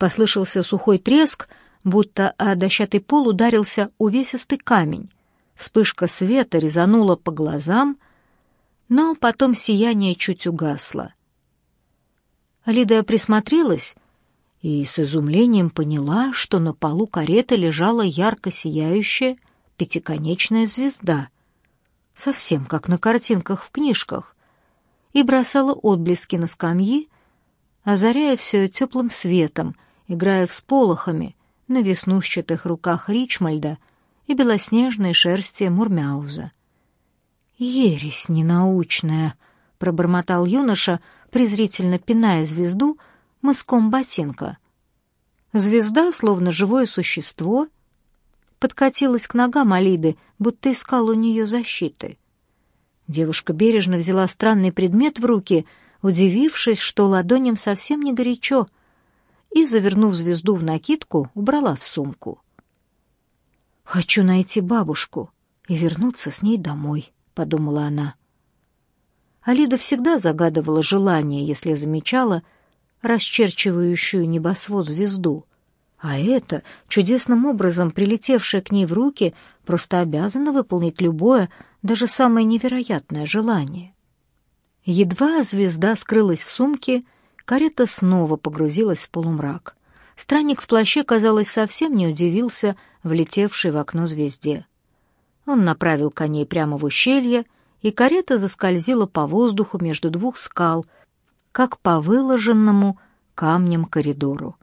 Послышался сухой треск, будто о дощатый пол ударился увесистый камень. Вспышка света резанула по глазам, но потом сияние чуть угасло. Лида присмотрелась и с изумлением поняла, что на полу кареты лежала ярко сияющая пятиконечная звезда, совсем как на картинках в книжках, и бросала отблески на скамьи, озаряя все теплым светом, играя всполохами на веснушчатых руках Ричмальда и белоснежной шерсти Мурмяуза. «Ересь ненаучная!» — пробормотал юноша, презрительно пиная звезду мыском ботинка. Звезда, словно живое существо, подкатилась к ногам Алиды, будто искал у нее защиты. Девушка бережно взяла странный предмет в руки, удивившись, что ладоням совсем не горячо, и, завернув звезду в накидку, убрала в сумку. «Хочу найти бабушку и вернуться с ней домой», — подумала она. Алида всегда загадывала желание, если замечала расчерчивающую небосвод звезду. А это, чудесным образом прилетевшее к ней в руки, просто обязано выполнить любое, даже самое невероятное желание. Едва звезда скрылась в сумке, карета снова погрузилась в полумрак. Странник в плаще, казалось, совсем не удивился влетевшей в окно звезде. Он направил коней прямо в ущелье, и карета заскользила по воздуху между двух скал, как по выложенному камнем коридору.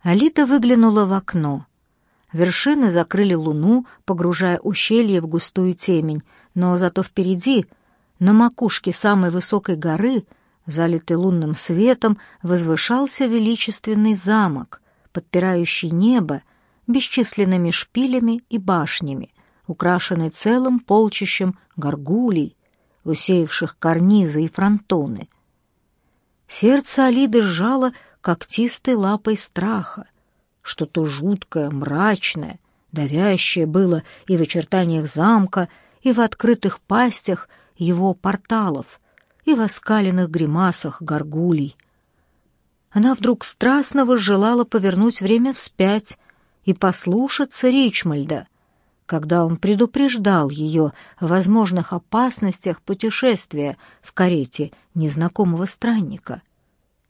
Алита выглянула в окно. Вершины закрыли луну, погружая ущелье в густую темень, но зато впереди, на макушке самой высокой горы, залитый лунным светом, возвышался величественный замок, подпирающий небо бесчисленными шпилями и башнями, украшенный целым полчищем горгулей, усеявших карнизы и фронтоны. Сердце Алиды сжало когтистой лапой страха, что-то жуткое, мрачное, давящее было и в очертаниях замка, и в открытых пастях его порталов, и в гримасах горгулей. Она вдруг страстно возжелала повернуть время вспять и послушаться Ричмальда, когда он предупреждал ее о возможных опасностях путешествия в карете незнакомого странника,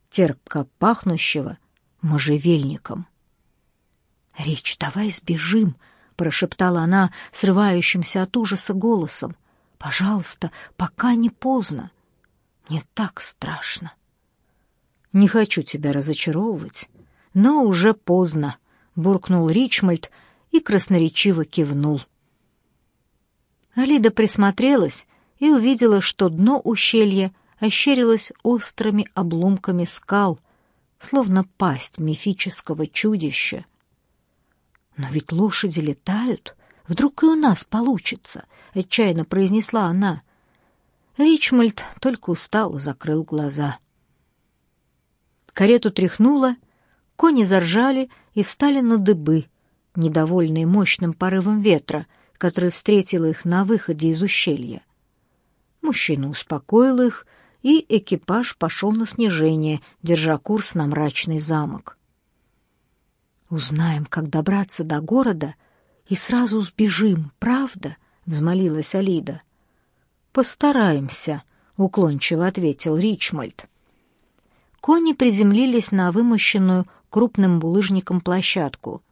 терпко пахнущего можжевельником. «Рич, давай сбежим!» — прошептала она срывающимся от ужаса голосом. «Пожалуйста, пока не поздно. Мне так страшно». «Не хочу тебя разочаровывать, но уже поздно», — буркнул Ричмольд и красноречиво кивнул. Алида присмотрелась и увидела, что дно ущелья ощерилось острыми обломками скал, словно пасть мифического чудища. «Но ведь лошади летают. Вдруг и у нас получится», — отчаянно произнесла она. Ричмольд только устал закрыл глаза. Карету тряхнуло, кони заржали и встали на дыбы, недовольные мощным порывом ветра, который встретил их на выходе из ущелья. Мужчина успокоил их, и экипаж пошел на снижение, держа курс на мрачный замок. Узнаем, как добраться до города, и сразу сбежим, правда? взмолилась Алида. Постараемся, уклончиво ответил Ричмольд. Кони приземлились на вымощенную крупным булыжником площадку.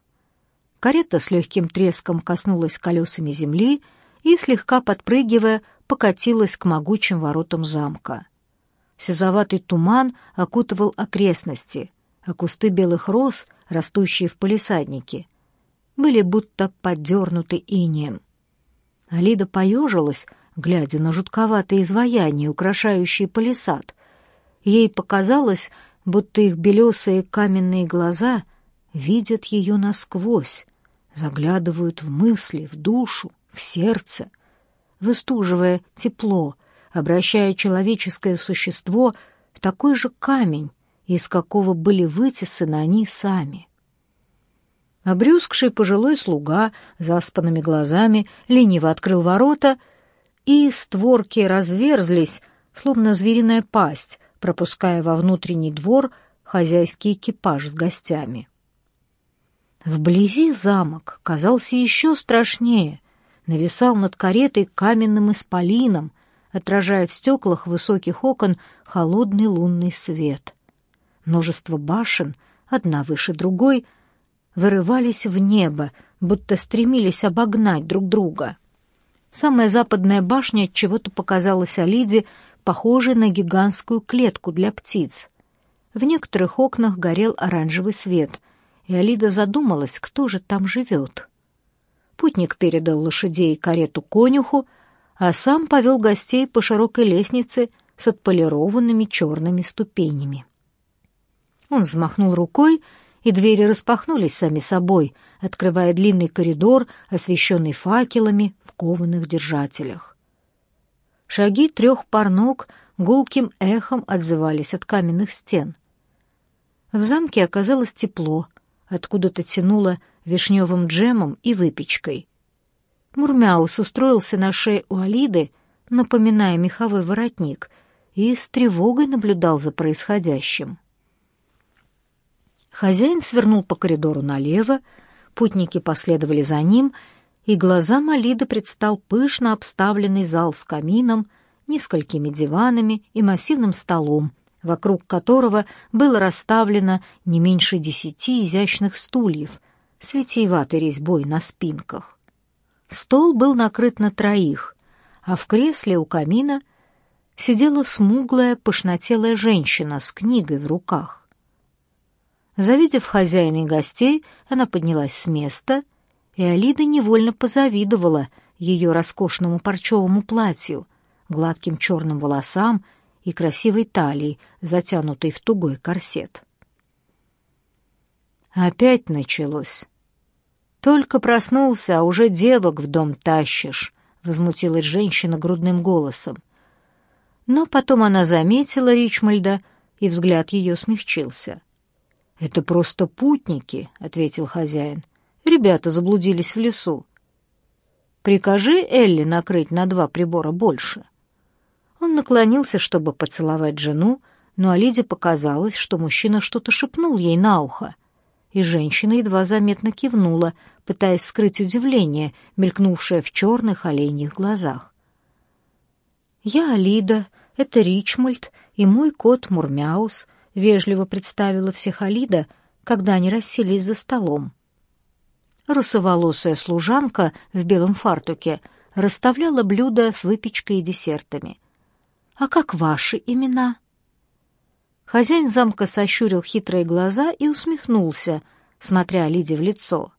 Карета с легким треском коснулась колесами земли и, слегка подпрыгивая, покатилась к могучим воротам замка. Сизоватый туман окутывал окрестности, а кусты белых роз, растущие в палисаднике, были будто подернуты инеем. Алида поежилась, глядя на жутковатые изваяния, украшающие палисад. Ей показалось, будто их белесые каменные глаза видят ее насквозь, заглядывают в мысли, в душу, в сердце, выстуживая тепло, обращая человеческое существо в такой же камень, из какого были вытесаны они сами. Обрюзгший пожилой слуга заспанными глазами лениво открыл ворота, и створки разверзлись, словно звериная пасть, пропуская во внутренний двор хозяйский экипаж с гостями. Вблизи замок казался еще страшнее, нависал над каретой каменным исполином, отражая в стеклах высоких окон холодный лунный свет. Множество башен, одна выше другой, вырывались в небо, будто стремились обогнать друг друга. Самая западная башня от чего-то показалась Алиде похожей на гигантскую клетку для птиц. В некоторых окнах горел оранжевый свет, и Алида задумалась, кто же там живет. Путник передал лошадей и карету конюху, а сам повел гостей по широкой лестнице с отполированными черными ступенями. Он взмахнул рукой, и двери распахнулись сами собой, открывая длинный коридор, освещенный факелами в кованых держателях. Шаги трех пар ног гулким эхом отзывались от каменных стен. В замке оказалось тепло, откуда-то тянуло вишневым джемом и выпечкой. Мурмяус устроился на шее у Алиды, напоминая меховой воротник, и с тревогой наблюдал за происходящим. Хозяин свернул по коридору налево, путники последовали за ним, и глазам Алиды предстал пышно обставленный зал с камином, несколькими диванами и массивным столом, вокруг которого было расставлено не меньше десяти изящных стульев с витиеватой резьбой на спинках. Стол был накрыт на троих, а в кресле у камина сидела смуглая, пышнотелая женщина с книгой в руках. Завидев хозяина и гостей, она поднялась с места, и Алида невольно позавидовала ее роскошному парчевому платью, гладким черным волосам и красивой талии, затянутой в тугой корсет. Опять началось. Только проснулся, а уже девок в дом тащишь, возмутилась женщина грудным голосом. Но потом она заметила Ричмальда, и взгляд ее смягчился. Это просто путники, ответил хозяин. Ребята заблудились в лесу. Прикажи Элли накрыть на два прибора больше. Он наклонился, чтобы поцеловать жену, но Алиде показалось, что мужчина что-то шепнул ей на ухо, и женщина едва заметно кивнула, пытаясь скрыть удивление, мелькнувшее в черных оленьих глазах. «Я Алида, это Ричмольд и мой кот Мурмяус», — вежливо представила всех Алида, когда они расселись за столом. Русоволосая служанка в белом фартуке расставляла блюда с выпечкой и десертами — «А как ваши имена?» Хозяин замка сощурил хитрые глаза и усмехнулся, смотря Лиде в лицо.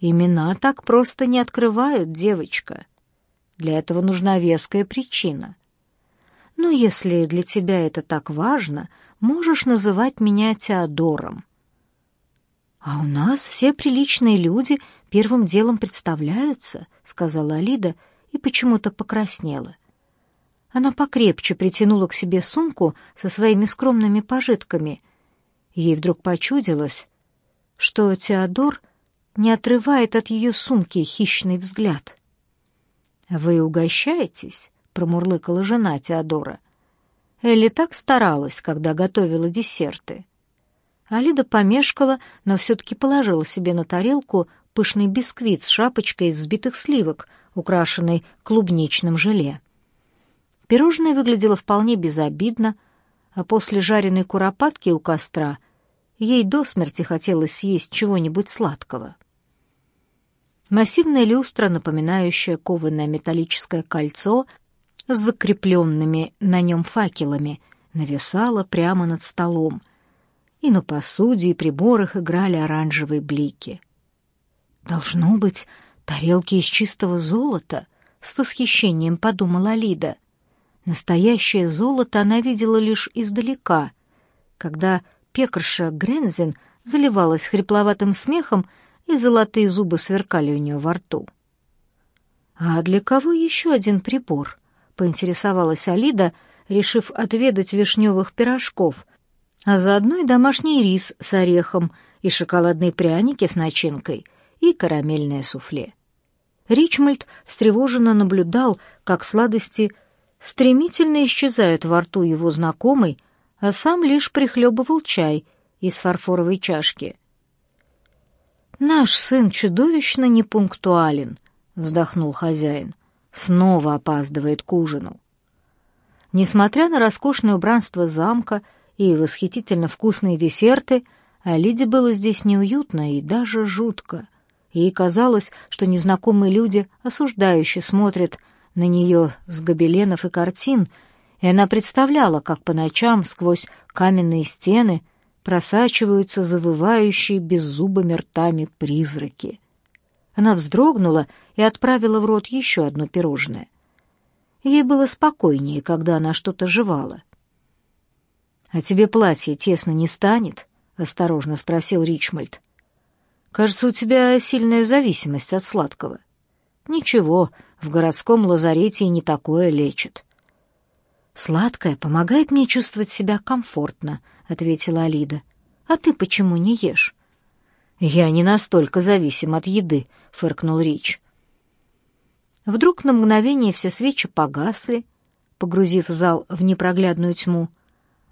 «Имена так просто не открывают, девочка. Для этого нужна веская причина. Но если для тебя это так важно, можешь называть меня Теодором». «А у нас все приличные люди первым делом представляются», — сказала Алида и почему-то покраснела. — она покрепче притянула к себе сумку со своими скромными пожитками. Ей вдруг почудилось, что Теодор не отрывает от ее сумки хищный взгляд. «Вы угощаетесь?» — промурлыкала жена Теодора. Элли так старалась, когда готовила десерты. Алида помешкала, но все-таки положила себе на тарелку пышный бисквит с шапочкой из взбитых сливок, украшенной клубничным желе. Пирожное выглядело вполне безобидно, а после жареной куропатки у костра ей до смерти хотелось съесть чего-нибудь сладкого. Массивная люстра, напоминающая кованое металлическое кольцо с закрепленными на нем факелами, нависала прямо над столом, и на посуде и приборах играли оранжевые блики. «Должно быть, тарелки из чистого золота», — с восхищением подумала Лида — Настоящее золото она видела лишь издалека, когда пекарша Грензин заливалась хрипловатым смехом, и золотые зубы сверкали у нее во рту. «А для кого еще один прибор?» — поинтересовалась Алида, решив отведать вишневых пирожков, а заодно и домашний рис с орехом, и шоколадные пряники с начинкой, и карамельное суфле. Ричмольд встревоженно наблюдал, как сладости — стремительно исчезают во рту его знакомой, а сам лишь прихлебывал чай из фарфоровой чашки. «Наш сын чудовищно непунктуален», — вздохнул хозяин. «Снова опаздывает к ужину». Несмотря на роскошное убранство замка и восхитительно вкусные десерты, Алиде было здесь неуютно и даже жутко. Ей казалось, что незнакомые люди осуждающе смотрят на нее с гобеленов и картин, и она представляла, как по ночам сквозь каменные стены просачиваются завывающие беззубыми ртами призраки. Она вздрогнула и отправила в рот еще одно пирожное. Ей было спокойнее, когда она что-то жевала. «А тебе платье тесно не станет?» — осторожно спросил Ричмольд. «Кажется, у тебя сильная зависимость от сладкого». «Ничего, в городском лазарете и не такое лечат». «Сладкое помогает мне чувствовать себя комфортно», — ответила Алида. «А ты почему не ешь?» «Я не настолько зависим от еды», — фыркнул Рич. Вдруг на мгновение все свечи погасли, погрузив зал в непроглядную тьму,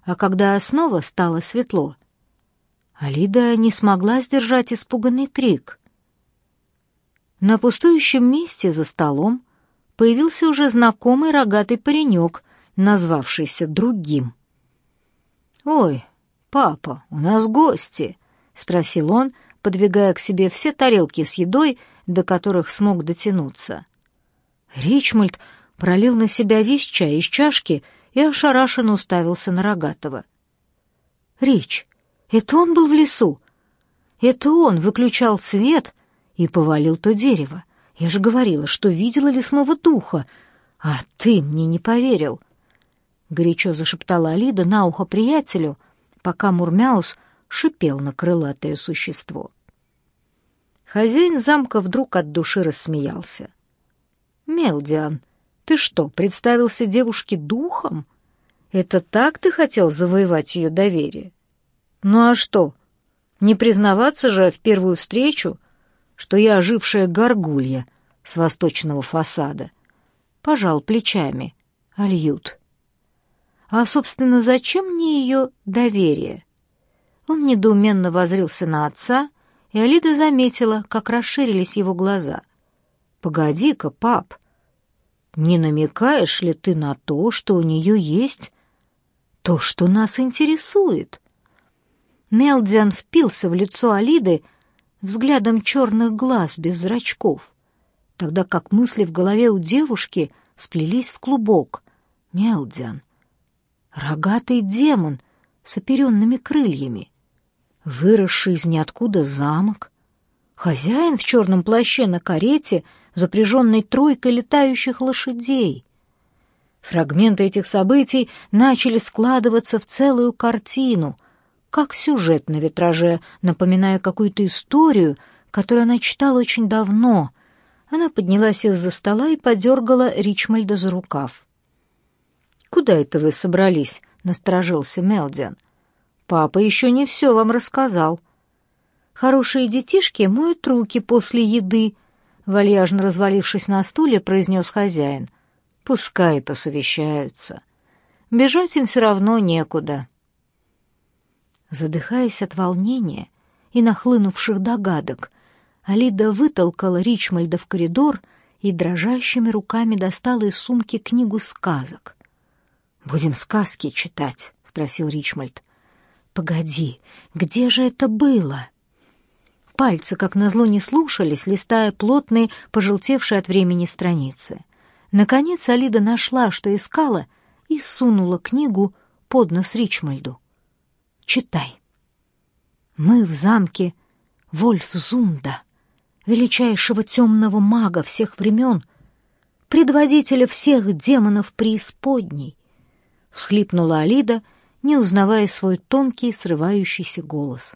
а когда снова стало светло, Алида не смогла сдержать испуганный крик. На пустующем месте за столом появился уже знакомый рогатый паренек, назвавшийся другим. «Ой, папа, у нас гости!» — спросил он, подвигая к себе все тарелки с едой, до которых смог дотянуться. Ричмольд пролил на себя весь чай из чашки и ошарашенно уставился на Рогатого. «Рич, это он был в лесу? Это он выключал свет и повалил то дерево. Я же говорила, что видела лесного духа, а ты мне не поверил». Горячо зашептала Алида на ухо приятелю, пока Мурмяус шипел на крылатое существо. Хозяин замка вдруг от души рассмеялся. «Мелдиан, ты что, представился девушке духом? Это так ты хотел завоевать ее доверие? Ну а что, не признаваться же в первую встречу, что я ожившая горгулья с восточного фасада?» Пожал плечами. Альют. «А, собственно, зачем мне ее доверие?» Он недоуменно возрился на отца, и Алида заметила, как расширились его глаза. «Погоди-ка, пап, не намекаешь ли ты на то, что у нее есть то, что нас интересует?» Мелдиан впился в лицо Алиды взглядом черных глаз без зрачков, тогда как мысли в голове у девушки сплелись в клубок. Мелдиан, рогатый демон с оперенными крыльями, выросший из ниоткуда замок, хозяин в черном плаще на карете, запряженной тройкой летающих лошадей. Фрагменты этих событий начали складываться в целую картину, как сюжет на витраже, напоминая какую-то историю, которую она читала очень давно. Она поднялась из-за стола и подергала Ричмальда за рукав. «Куда это вы собрались?» — насторожился Мелдиан. «Папа еще не все вам рассказал». «Хорошие детишки моют руки после еды», — вальяжно развалившись на стуле, произнес хозяин. «Пускай посовещаются. Бежать им все равно некуда». Задыхаясь от волнения и нахлынувших догадок, Алида вытолкала Ричмальда в коридор и дрожащими руками достала из сумки книгу сказок. «Будем сказки читать?» — спросил Ричмольд. «Погоди, где же это было?» Пальцы, как назло, не слушались, листая плотные, пожелтевшие от времени страницы. Наконец Алида нашла, что искала, и сунула книгу под нос Ричмольду. «Читай». «Мы в замке Вольфзунда, величайшего темного мага всех времен, предводителя всех демонов преисподней, — всхлипнула Алида, не узнавая свой тонкий, срывающийся голос.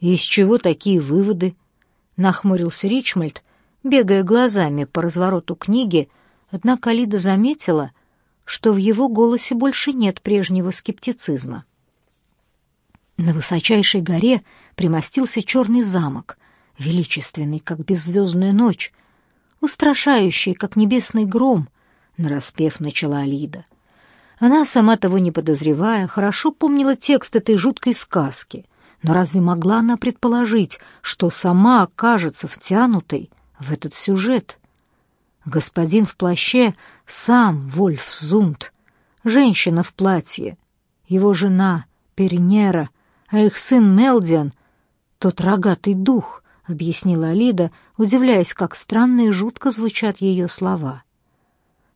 «Из чего такие выводы?» — нахмурился Ричмольд, бегая глазами по развороту книги, однако Алида заметила, что в его голосе больше нет прежнего скептицизма. На высочайшей горе примостился черный замок, величественный, как беззвездная ночь, устрашающий, как небесный гром, нараспев начала Алида — Она, сама того не подозревая, хорошо помнила текст этой жуткой сказки, но разве могла она предположить, что сама окажется втянутой в этот сюжет? Господин в плаще сам Вольф Зунд, женщина в платье, его жена Пернера, а их сын Мелдиан — тот рогатый дух, — объяснила Алида, удивляясь, как странно и жутко звучат ее слова.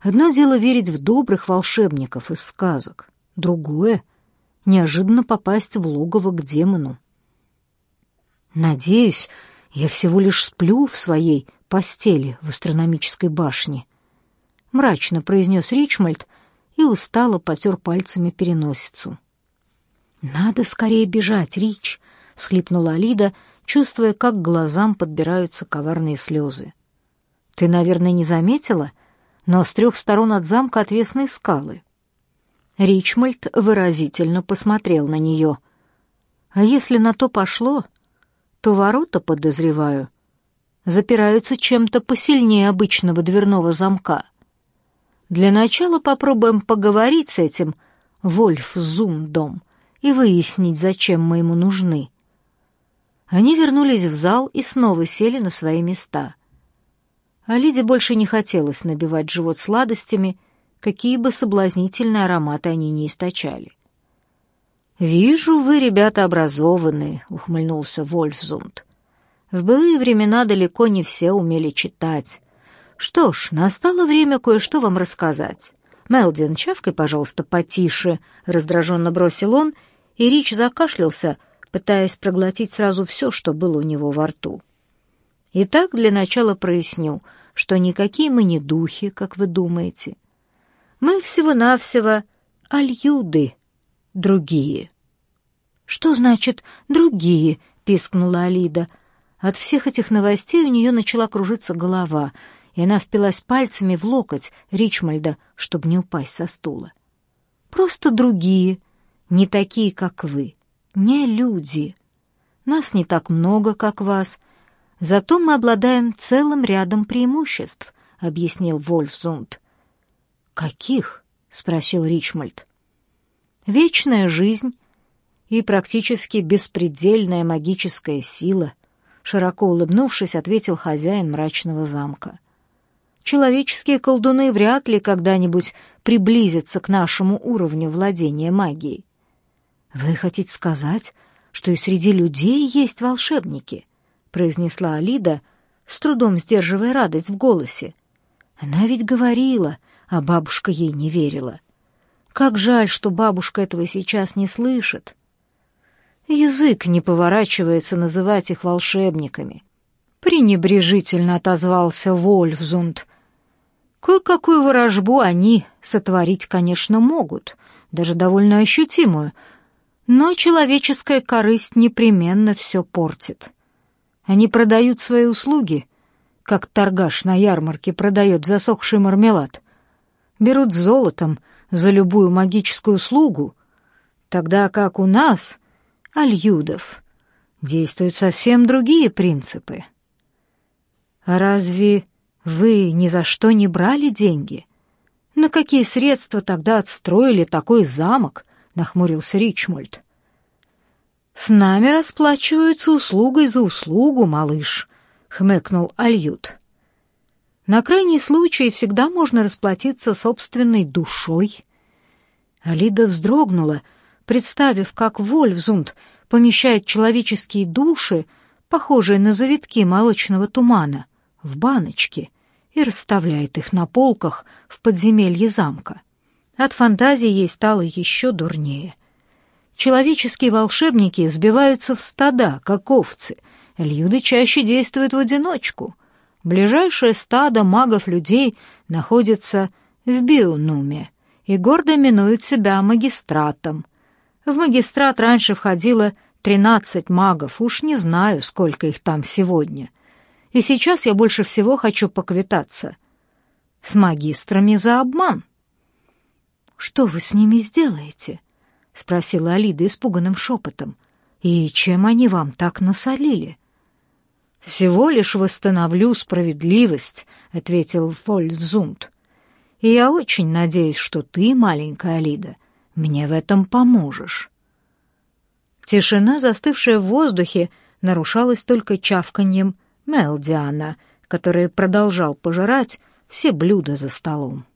Одно дело верить в добрых волшебников из сказок, другое — неожиданно попасть в логово к демону. «Надеюсь, я всего лишь сплю в своей постели в астрономической башне», — мрачно произнес Ричмольд и устало потер пальцами переносицу. «Надо скорее бежать, Рич», — схлипнула Алида, чувствуя, как глазам подбираются коварные слезы. «Ты, наверное, не заметила?» Но с трех сторон от замка отвесные скалы. Ричмольд выразительно посмотрел на нее. А если на то пошло, то ворота, подозреваю, запираются чем-то посильнее обычного дверного замка. Для начала попробуем поговорить с этим Вольф-Зундом и выяснить, зачем мы ему нужны. Они вернулись в зал и снова сели на свои места — а Лиде больше не хотелось набивать живот сладостями, какие бы соблазнительные ароматы они ни источали. «Вижу, вы, ребята, образованные», — ухмыльнулся Вольфзунд. «В былые времена далеко не все умели читать. Что ж, настало время кое-что вам рассказать. Мелдин, чавкай, пожалуйста, потише», — раздраженно бросил он, и Рич закашлялся, пытаясь проглотить сразу все, что было у него во рту. Итак, для начала проясню — что никакие мы не духи, как вы думаете. Мы всего-навсего альюды, другие. Что значит «другие»? — пискнула Алида. От всех этих новостей у нее начала кружиться голова, и она впилась пальцами в локоть Ричмальда, чтобы не упасть со стула. Просто другие, не такие, как вы, не люди. Нас не так много, как вас — Зато мы обладаем целым рядом преимуществ, объяснил Вольфзунд. Каких? спросил Ричмольд. Вечная жизнь и практически беспредельная магическая сила, широко улыбнувшись, ответил хозяин мрачного замка. Человеческие колдуны вряд ли когда-нибудь приблизятся к нашему уровню владения магией. Вы хотите сказать, что и среди людей есть волшебники? — произнесла Алида, с трудом сдерживая радость в голосе. Она ведь говорила, а бабушка ей не верила. Как жаль, что бабушка этого сейчас не слышит. Язык не поворачивается называть их волшебниками. Пренебрежительно отозвался Вольфзунд. Кое-какую ворожбу они сотворить, конечно, могут, даже довольно ощутимую, но человеческая корысть непременно все портит. Они продают свои услуги, как торгаш на ярмарке продает засохший мармелад. Берут золотом за любую магическую услугу, тогда как у нас, альюдов, действуют совсем другие принципы. А разве вы ни за что не брали деньги? На какие средства тогда отстроили такой замок? нахмурился Ричмольд. «С нами расплачиваются услугой за услугу, малыш», — хмыкнул Альют. «На крайний случай всегда можно расплатиться собственной душой». Алида вздрогнула, представив, как Вольфзунд помещает человеческие души, похожие на завитки молочного тумана, в баночки и расставляет их на полках в подземелье замка. От фантазии ей стало еще дурнее. Человеческие волшебники сбиваются в стада, как овцы. Льюды чаще действуют в одиночку. Ближайшее стадо магов-людей находится в Бионуме и гордо именует себя магистратом. В магистрат раньше входило тринадцать магов, уж не знаю, сколько их там сегодня. И сейчас я больше всего хочу поквитаться с магистрами за обман. «Что вы с ними сделаете?» — спросила Алида испуганным шепотом. «И чем они вам так насолили?» «Всего лишь восстановлю справедливость», — ответил Фольцзунд. и я очень надеюсь, что ты, маленькая Лида, мне в этом поможешь». Тишина, застывшая в воздухе, нарушалась только чавканьем Мелдиана, который продолжал пожирать все блюда за столом.